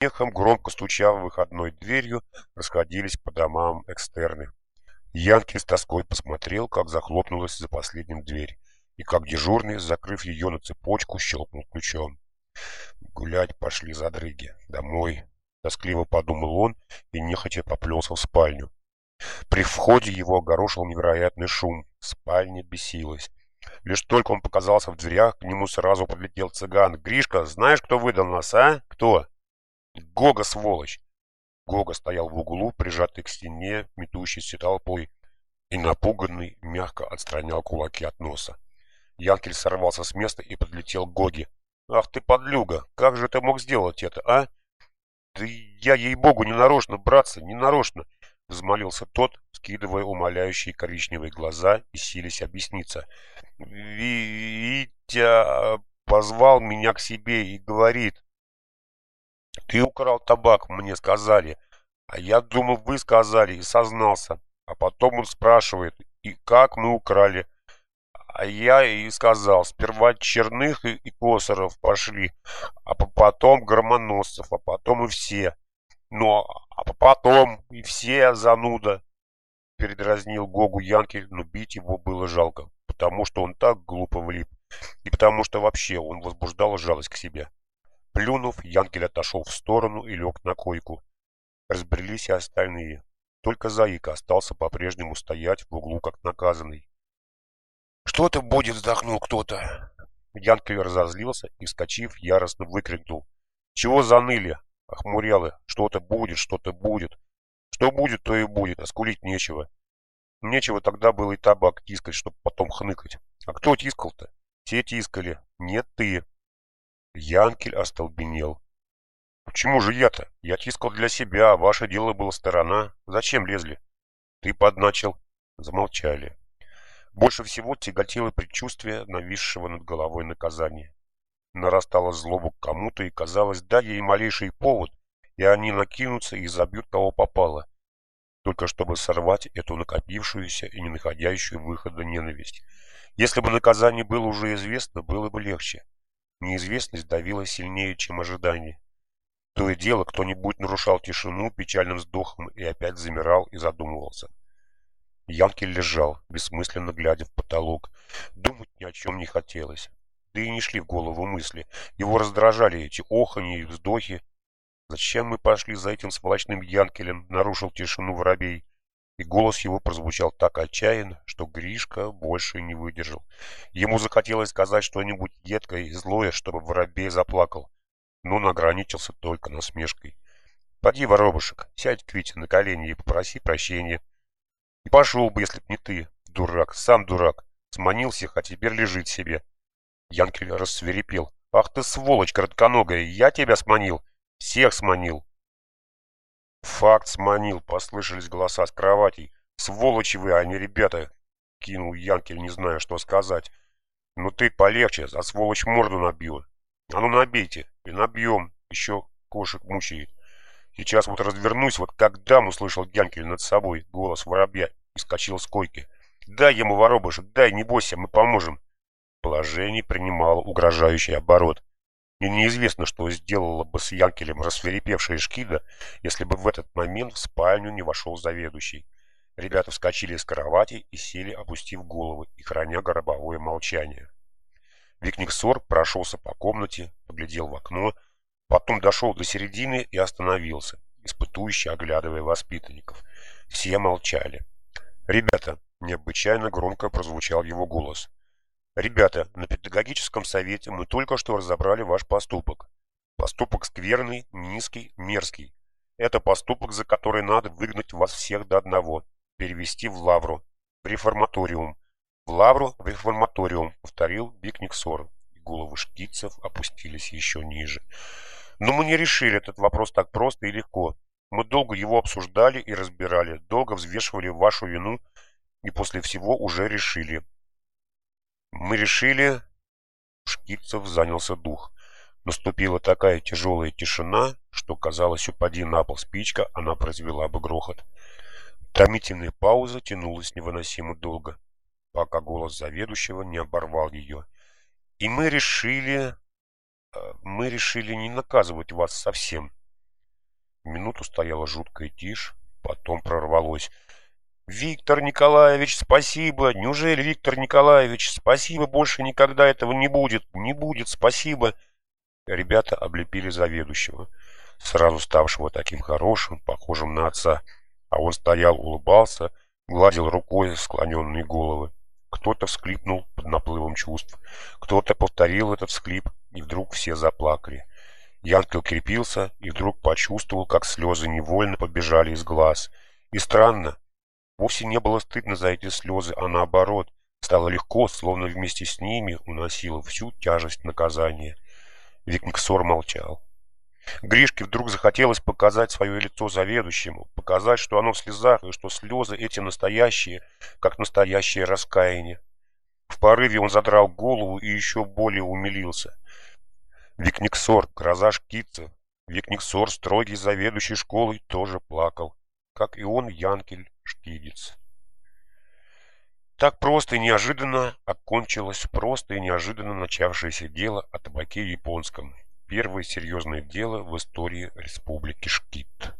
смехом, громко стуча выходной дверью, расходились по домам экстерны. Янки с тоской посмотрел, как захлопнулась за последним дверь, и как дежурный, закрыв ее на цепочку, щелкнул ключом. Гулять пошли задрыги. Домой. Тоскливо подумал он и нехотя поплелся в спальню. При входе его огорошил невероятный шум. Спальня бесилась. Лишь только он показался в дверях, к нему сразу подлетел цыган. «Гришка, знаешь, кто выдал нас, а? Кто?» «Гога, сволочь!» Гога стоял в углу, прижатый к стене, метущейся толпой, и напуганный мягко отстранял кулаки от носа. Янкель сорвался с места и подлетел к Гоге. «Ах ты, подлюга! Как же ты мог сделать это, а?» «Да я, ей-богу, не нарочно, братцы, не нарочно!» Взмолился тот, скидывая умоляющие коричневые глаза и сились объясниться. «Витя позвал меня к себе и говорит, «Ты украл табак, мне сказали, а я думал, вы сказали и сознался. А потом он спрашивает, и как мы украли?» А я и сказал, сперва Черных и, и Косаров пошли, а потом Громоносцев, а потом и все. Ну, а потом и все зануда. Передразнил Гогу Янкель, но бить его было жалко, потому что он так глупо влип, и потому что вообще он возбуждал жалость к себе. Плюнув, Янкель отошел в сторону и лег на койку. Разбрелись и остальные. Только Заика остался по-прежнему стоять в углу, как наказанный. «Что-то будет!» — вздохнул кто-то. Янкель разозлился и, вскочив, яростно выкрикнул. «Чего заныли? Охмурялы! Что-то будет, что-то будет! Что будет, то и будет, а скулить нечего!» Нечего тогда было и табак тискать, чтобы потом хныкать. А кто тискал-то? Те тискали. Нет ты. Янкель остолбенел. Почему же я-то? Я тискал для себя, а ваше дело было сторона. Зачем лезли? Ты подначил. Замолчали. Больше всего тяготило предчувствие нависшего над головой наказания. Нарастала злоба к кому-то, и казалось, дай ей малейший повод, и они накинутся и забьют кого попало, только чтобы сорвать эту накопившуюся и не находящую выхода ненависть. Если бы наказание было уже известно, было бы легче. Неизвестность давила сильнее, чем ожидание. То и дело, кто-нибудь нарушал тишину печальным вздохом и опять замирал и задумывался. Янкель лежал, бессмысленно глядя в потолок. Думать ни о чем не хотелось. Да и не шли в голову мысли. Его раздражали эти охани и вздохи. «Зачем мы пошли за этим сволочным Янкелем?» — нарушил тишину воробей. И голос его прозвучал так отчаянно, что Гришка больше не выдержал. Ему захотелось сказать что-нибудь едкое и злое, чтобы воробей заплакал. Но он ограничился только насмешкой. «Поди, воробушек, сядь к Вите на колени и попроси прощения». И пошел бы, если б не ты, дурак, сам дурак. Сманил всех, а теперь лежит себе. Янкель рассверепел. Ах ты сволочь коротконогая, я тебя сманил. Всех сманил. Факт сманил, послышались голоса с кроватей. Сволочи вы, а не ребята, кинул Янкель, не зная, что сказать. Ну ты полегче, за сволочь морду набью. А ну набейте, и набьем, еще кошек мучает. Сейчас вот развернусь, вот как дам услышал Янкель над собой голос воробья и скочил с койки. «Дай ему воробушек, дай, не бойся, мы поможем». Положение принимало угрожающий оборот. И неизвестно, что сделала бы с Янкелем рассверепевшая Шкида, если бы в этот момент в спальню не вошел заведующий. Ребята вскочили с кровати и сели, опустив головы и храня гробовое молчание. Викниксор прошелся по комнате, поглядел в окно, Потом дошел до середины и остановился, испытующе оглядывая воспитанников. Все молчали. «Ребята!» – необычайно громко прозвучал его голос. «Ребята, на педагогическом совете мы только что разобрали ваш поступок. Поступок скверный, низкий, мерзкий. Это поступок, за который надо выгнать вас всех до одного, перевести в лавру, в реформаториум. В лавру, в реформаториум», — повторил Бикник Сор. И головы шкицев опустились еще ниже. Но мы не решили этот вопрос так просто и легко. Мы долго его обсуждали и разбирали, долго взвешивали вашу вину и после всего уже решили. Мы решили... Шкипцев занялся дух. Наступила такая тяжелая тишина, что, казалось, упади на пол спичка, она произвела бы грохот. Томительная пауза тянулась невыносимо долго, пока голос заведующего не оборвал ее. И мы решили... Э, мы решили не наказывать вас совсем. Минуту стояла жуткая тишь, потом прорвалось. «Виктор Николаевич, спасибо! Неужели, Виктор Николаевич, спасибо, больше никогда этого не будет! Не будет, спасибо!» Ребята облепили заведующего, сразу ставшего таким хорошим, похожим на отца. А он стоял, улыбался, гладил рукой склоненные головы. Кто-то всклипнул под наплывом чувств, кто-то повторил этот всклип, и вдруг все заплакали. Янкел крепился и вдруг почувствовал, как слезы невольно побежали из глаз. И странно, вовсе не было стыдно за эти слезы, а наоборот, стало легко, словно вместе с ними уносило всю тяжесть наказания. Викниксор молчал. Гришке вдруг захотелось показать свое лицо заведующему, показать, что оно в слезах, и что слезы эти настоящие, как настоящее раскаяние. В порыве он задрал голову и еще более умилился. Викниксор, гроза шкица, Викниксор, строгий заведующий школой, тоже плакал, как и он, Янкель Шкидец. Так просто и неожиданно окончилось просто и неожиданно начавшееся дело о табаке японском. Первое серьезное дело в истории Республики Шкит.